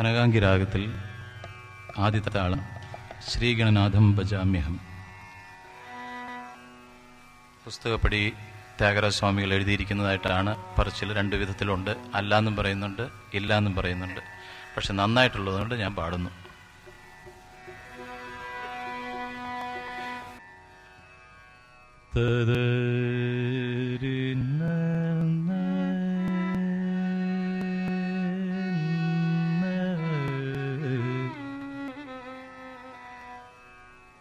കനകാംഗി രാഗത്തിൽ ആദ്യത്തെ താളം ശ്രീഗണനാഥം ഭജാമ്യഹം. പുസ്തകപ്പടി ത്യാഗരാജ സ്വാമികൾ എഴുതിയിരിക്കുന്നതായിട്ടാണ് പറച്ചിൽ. രണ്ട് വിധത്തിലുണ്ട്. അല്ലാന്നും പറയുന്നുണ്ട് ഇല്ലാന്നും പറയുന്നുണ്ട്. പക്ഷെ നന്നായിട്ടുള്ളതുകൊണ്ട് ഞാൻ പാടുന്നു.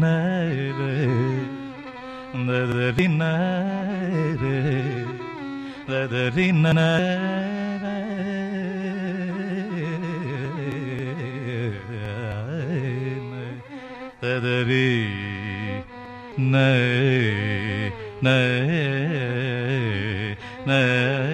na തദരിന തദരീ ന ന ന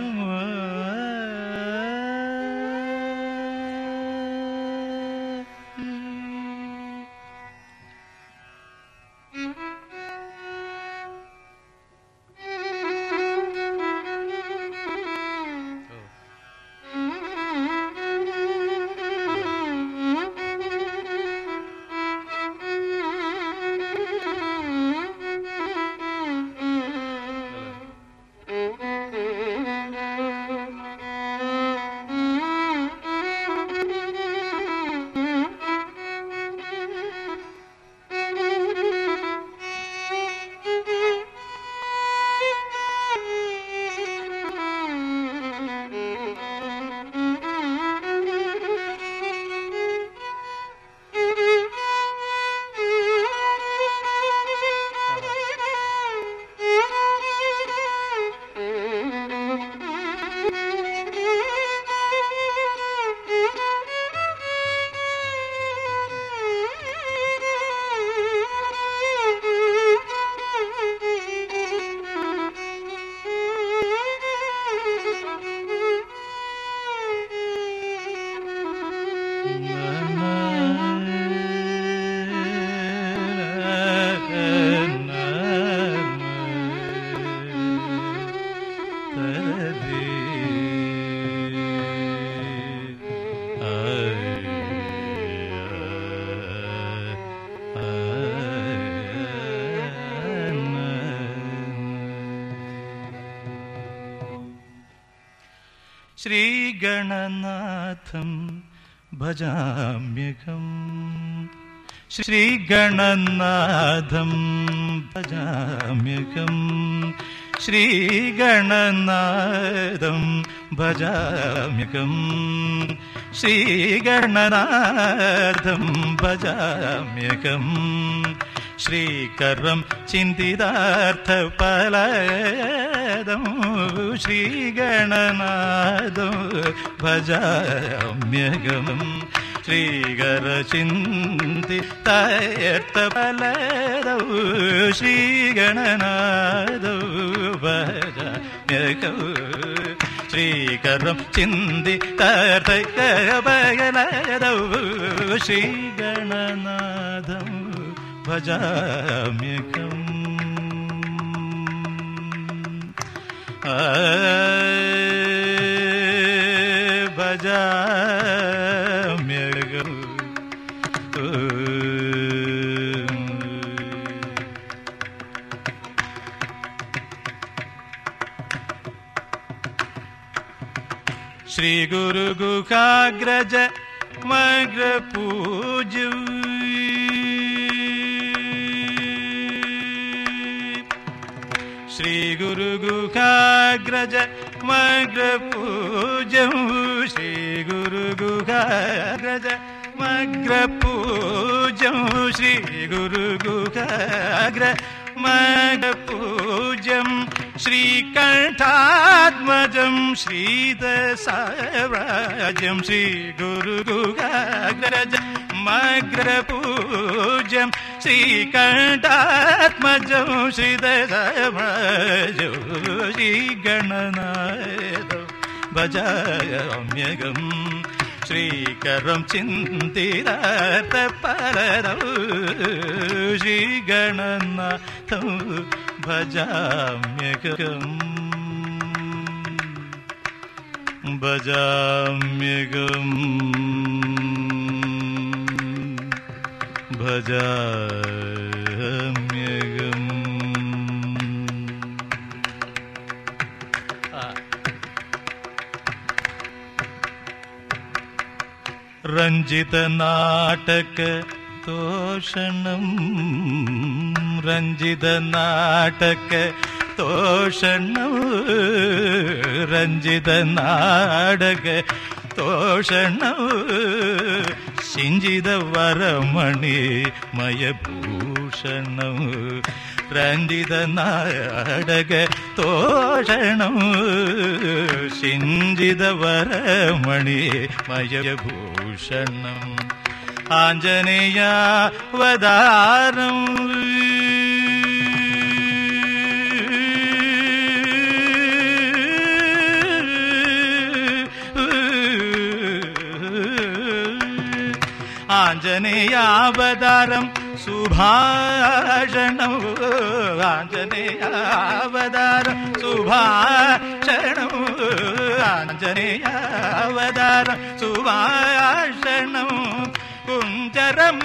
श्रीगणनाथं भजाम्यकं श्रीगणनाथं भजाम्यकं श्रीगणनादं भजाम्यकं श्रीगणनाथं भजाम्यकम् ശ്രീകർവം ചിന്തിതാർത്ഥ പലയതം ശ്രീഗണനാദം ഭജാമ്യഗമം ശ്രീകര ചിന്തി ചിന്തിതാർത്ഥ പലയതൗ ശ്രീഗണനാദൗ ഭജാമ്യഗമ ശ്രീകരം ചിന്തി തർത്തകലയതൗ ശ്രീഗണനാദം भजाम्यकम् भजाम्यगम् श्रीगुरुगुखाग्रज म्यगौ श्रीगुरुगुहाग्रज गुखाग्रज श्रीगुरुगुहाग्रज पूज्य श्रीगुरुगुहाग्र मग्रपूजं श्रीकण्ठात्मजं श्री श्रीगुरुगुहाग्रज श्री समग्रपूज्यं श्रीकण्ठात्मजौ श्रीदे भजौ श्रीगणनाय श्रीकरं चिन्तिरातपरौ श्रीगणनाथौ भजाम्यगम् भजाम्यगम् रंजित नाटक तोषण। रंजित नाटक तोषण। रंजित नाटक तोषण। சிஞ்சித வரமணி மயபூஷணம் ரஞ்சித நாடக தோஷணம் சிஞ்சித வரமணி மயபூஷணம் ஆஞ்சநேயாவதாரம் ആഞ്ജനേയാവതാരം ആഞ്ജനേയാവതാരം സുഭാഷണം ആഞ്ജനേയാവതാരം സുഭാഷണം ആഞ്ജനേയാവതാരം സുഭാഷണം കുഞ്ചരമുഖത്യാഗരാജ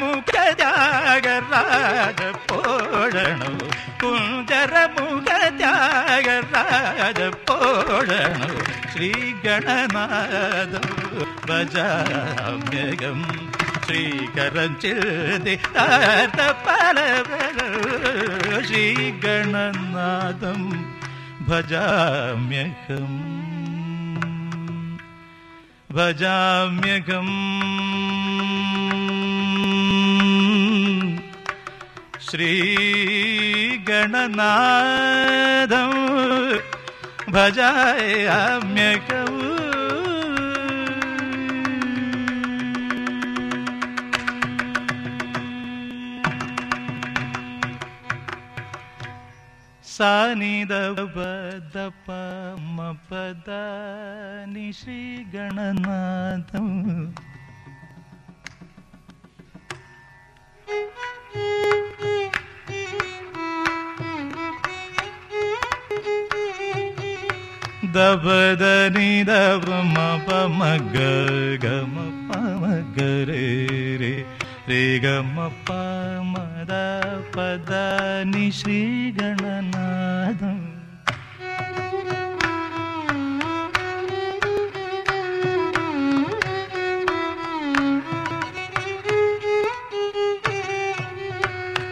പോഴണു കുഞ്ചരമുഖത്യാഗരാജ പോഴണു ശ്രീഗണനാഥ ഭജാമ്യകം ஸ்ரீகரம் செல்தி தாத்த பல ஸ்ரீகணநாதம் பஜாமியகம் பஜாமியகம் श्रीगणनादं भजाम्यकौ सनि श्रीगणनाथम्। पदनि श्रीगणनादनि द म पग रे गमपा పద పద నిశ్రీగణనాదం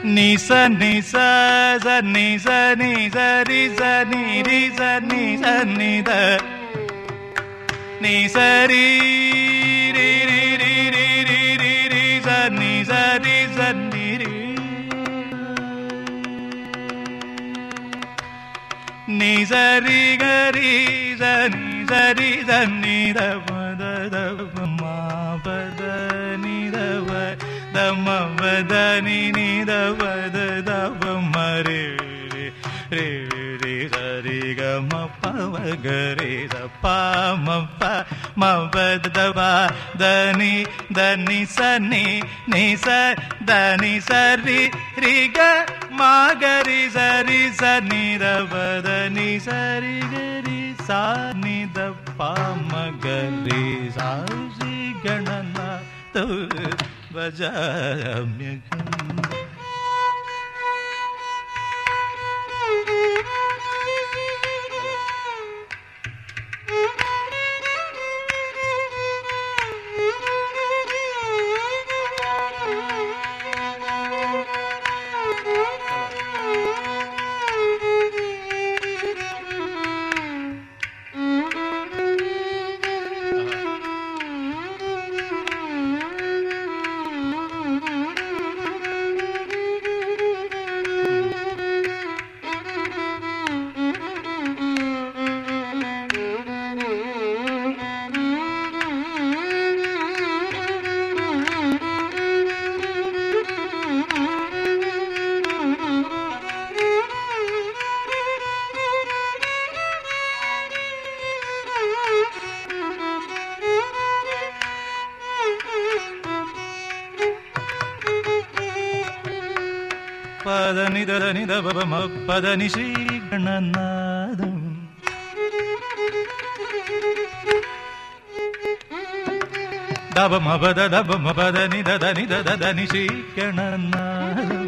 నిస నిస స నిస నిస రిస నిరిస నిస నిద నిసరి சரி கரி சரி சரி தன்னித மத மாபத நிதவ தமவத நிதவத தவ மரே ரே ரே சரி கம பவ கரே ச பா ம ப मदबा धनि धनि सनि नि धनि सरि रि ग मा गरि सरि सनि रनि सरि गरि सनि दा मगरि सा गणना तु बज గణనాథ భజామ్యకం పదని దని దబ మ పదని శ్రీ గణనాదం దబ మ పద దబ మ పదని దని దని శ్రీ గణనాదం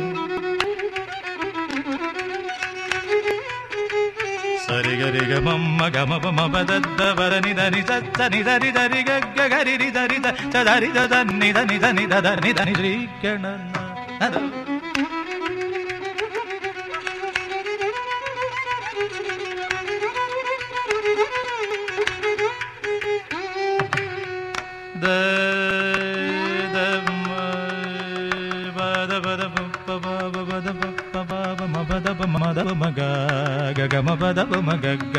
సరి గరి గ మమ్మ గమ పమ పదద్ద వరని దని సత్త ని దని దరి గగ్గ గరి రి దరి ద చ దరి ద దని దని దని ద దని దని శ్రీ గణనాదం గమ పద మమ గగ్గ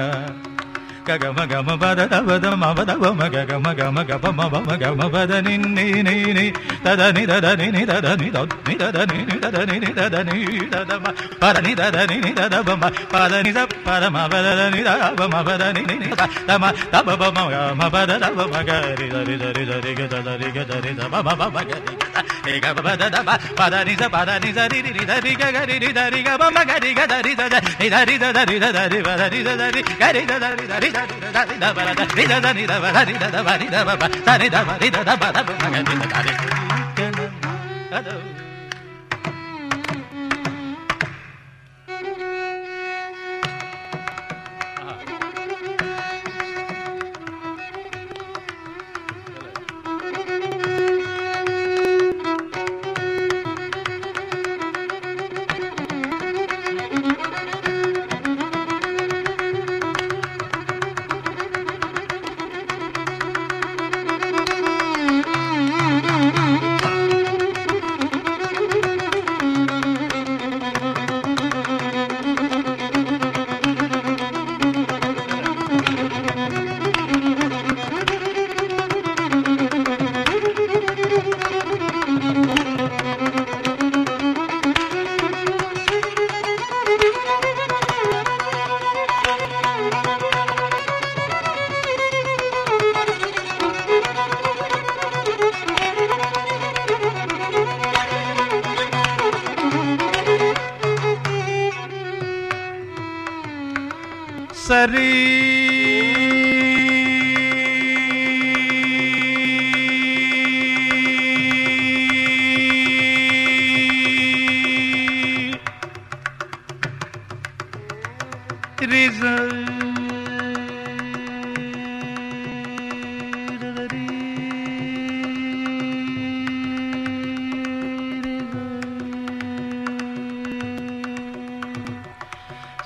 గమ గమ పద తవ దమ పద మమ గగ గమ గమ మమ గమ పద నిన్ని నిని తద ని తద ని ని తద ని తద ని తద ని ని తద ని ని తద ని తద మ పద ని తద ని ని తద బమ పద ని స పద మ పద ని ద బమ పద ని ని ని తమ తమ బమ గమ పద తవ మ గ రి రి రి రి గ ద రి గ ద రి ద బమ బమ గ రి పద ని స పద ని స రి రి రి ద రి గ గ రి రి ద రి గ బమ గ రి గ ద రి ద Hello.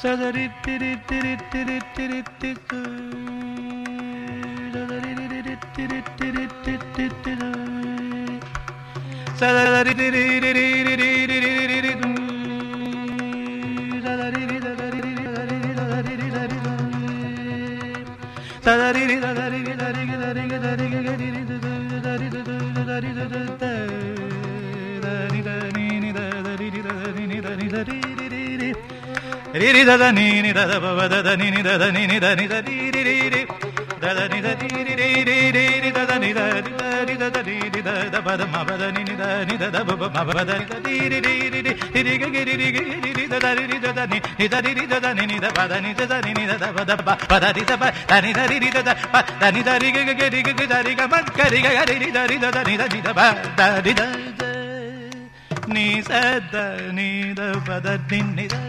Sadari tiri tiri tiri tiri tiri Sadari tiri tiri tiri tiri tiri Sadari tiri tiri tiri tiri Riri da da ni ni da da ba ba da da ni ni da da ni ni da ni da ri ri ri ri da da ni da ri ri ri ri ri ri da da ni da ri da ri da da ri ri da da ba da ma ba da ni ni da ni da da ba ba ma ba da ni da ri ri ri ri ri ri ri ga ga ri ri ri ri da da ri ri da da ni ni da ri ri da da ni ni da ba da ni da da ni ni da da ba da ba ba da ri da ba da ni da ri ri da da ba da ni da ri ga ga ri ga ga da ri ga ma ga ri ga ga ri ri da ri da da ni da ni da ba da ri da ni sa da ni da ba da ni ni da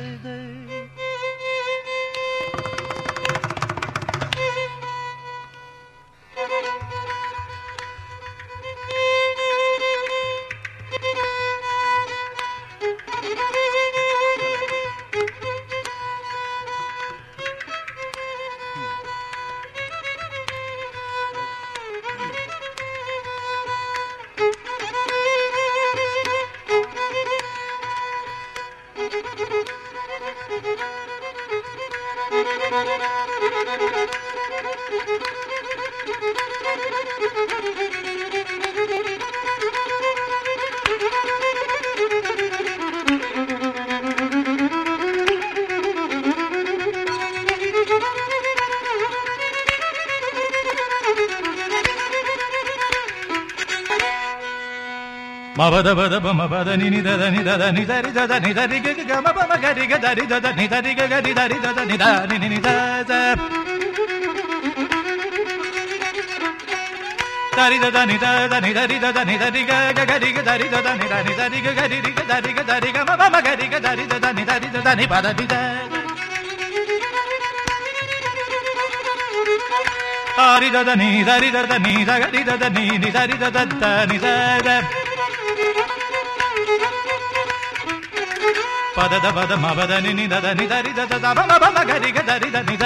bada bada bama bada ni ni da da ni da da ni da ri da da ni da ri ga ga ma bama ga ri ga da ri da da ni da ri ga ga ri da ri da da ni da ni ni ni da da da ri da da ni da da ni da ri da da ni da ri ga ga ri ga da ri da da ni da ni da ri ga ga ri ga da ri ga da ri ga ma bama ga ri ga da ri da da ni da ri da da ni bada ni da ari dada ni dari dada ni dagadi dada ni ni dari dada ni dada పదద పద మద ని దద ని దరి దద దమ బమ గరి గ దరి ద ని ద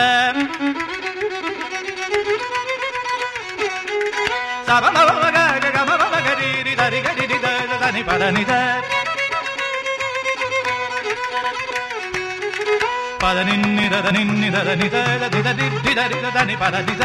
సమ బమ గ గ గమ బమ గరి రి దరి గరి రి ద ద ని పద ని ద పద నిన్ని దద నిన్ని దద ని ద ద ది ద ది ది దరి ద ని పద ని ద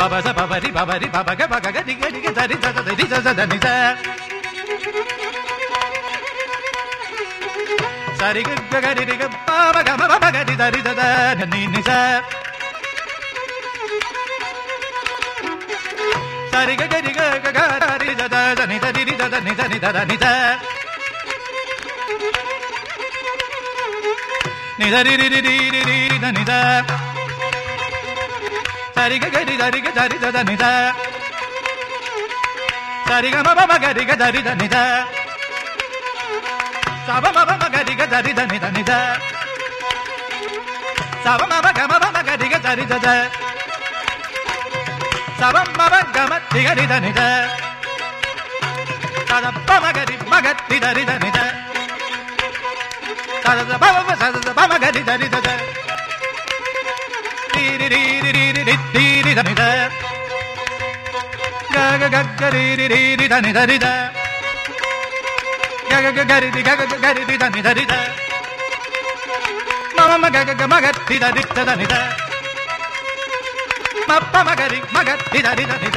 పబజ పబరి పబరి పబగ పగగ దిగ దిగ దరి దరి దని సరి గరి రిగ పబగ పబగరి దరి దని నిజ సరి గరి గరి దని దరి దని దని దని నిజ నిజ రి రి రి రి రి ని ಸರಿಗ ಗರಿ ದರಿಗ ದರಿ ದದ ನಿದ ಸರಿಗ ಮಬ ಮಗರಿಗ ದರಿ ದ ನಿದ ಸಬ ಮಬ ಮಗರಿಗ ದರಿ ದ ನಿದ ನಿದ ಸವ ಮಬ ಗಮ ಮಗರಿಗ ದರಿ ದದ ಸವ ಮಬ ಗಮ ತಿಗರಿ ದ ನಿದ ತದಪ್ಪ ಮಗರಿ ಮಗತ್ತಿ ದರಿ ದ ನಿದ ತದದ ಬವ ಸದದ ಬಮ ಗರಿ ದರಿ ದದ ರಿದ ಗಗ ಗರಿ ರಿ ರಿ ಧನಿ ಧರಿದ ಗಗ ಗರಿದಿ ಗಗ ಗರಿದಿ ಧನಿ ಧರಿದ ಮಮ ಗಗ ಮಗತ್ತಿದ ದಿತ್ತ ಧನಿದ ಮಪ್ಪ ಮಗರಿ ಮಗತ್ತಿದ ರಿದ ನಿದ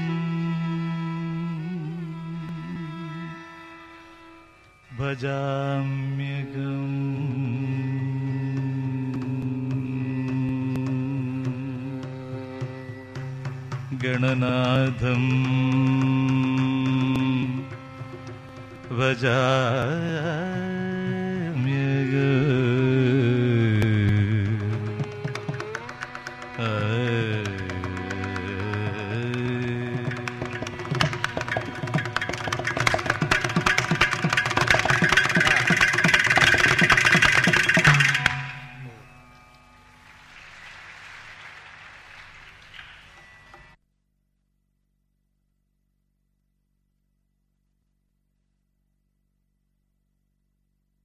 भजाम्यगम् गणनाथम्। भजा